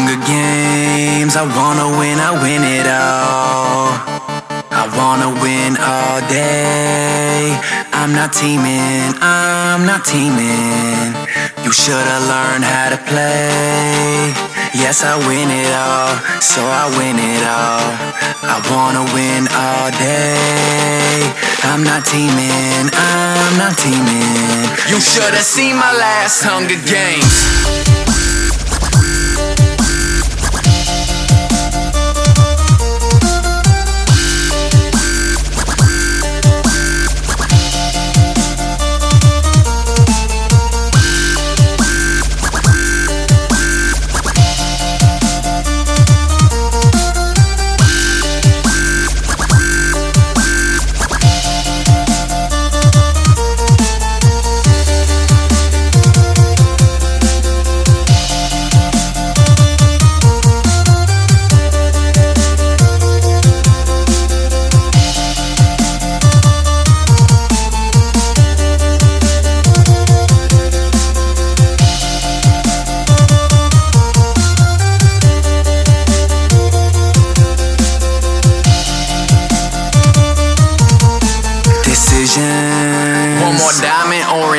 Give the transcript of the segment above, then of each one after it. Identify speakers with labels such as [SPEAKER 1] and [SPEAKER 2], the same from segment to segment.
[SPEAKER 1] games, I wanna win, I win it all. I wanna win all day. I'm not teaming, I'm not teaming. You should've learned how to play. Yes, I win it all, so I win it all. I wanna win all day. I'm not teaming, I'm not teaming.
[SPEAKER 2] You should've seen my last Hunger Games.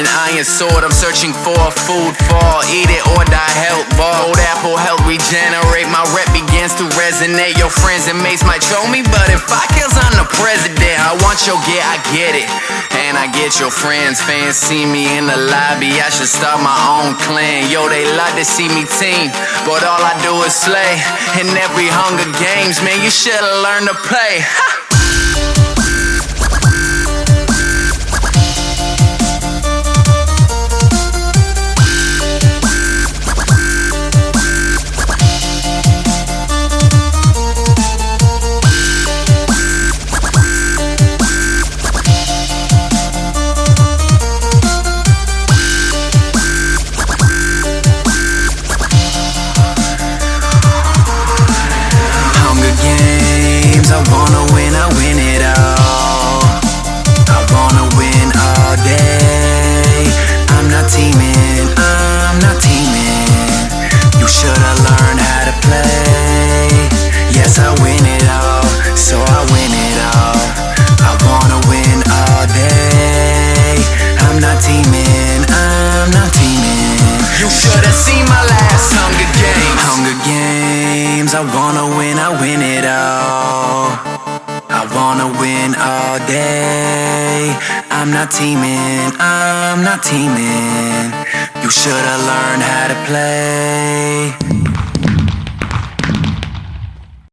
[SPEAKER 2] An iron sword. I'm searching for a food fall. Eat it or die health bar. Old apple help regenerate. My rep begins to resonate. Your friends and mates might troll me, but if I kills, I'm the president. I want your get, I get it. And I get your friends. Fans see me in the lobby. I should start my own clan. Yo, they love to see me team. But all I do is slay. In every Hunger Games, man, you should've learned to play.
[SPEAKER 1] So I win it all. I wanna win all day. I'm not teaming, I'm not teaming.
[SPEAKER 2] You should've seen my last Hunger Games.
[SPEAKER 1] Hunger Games, I wanna win, I win it all. I wanna win all day. I'm not teaming, I'm not teaming. You should've learned how to play.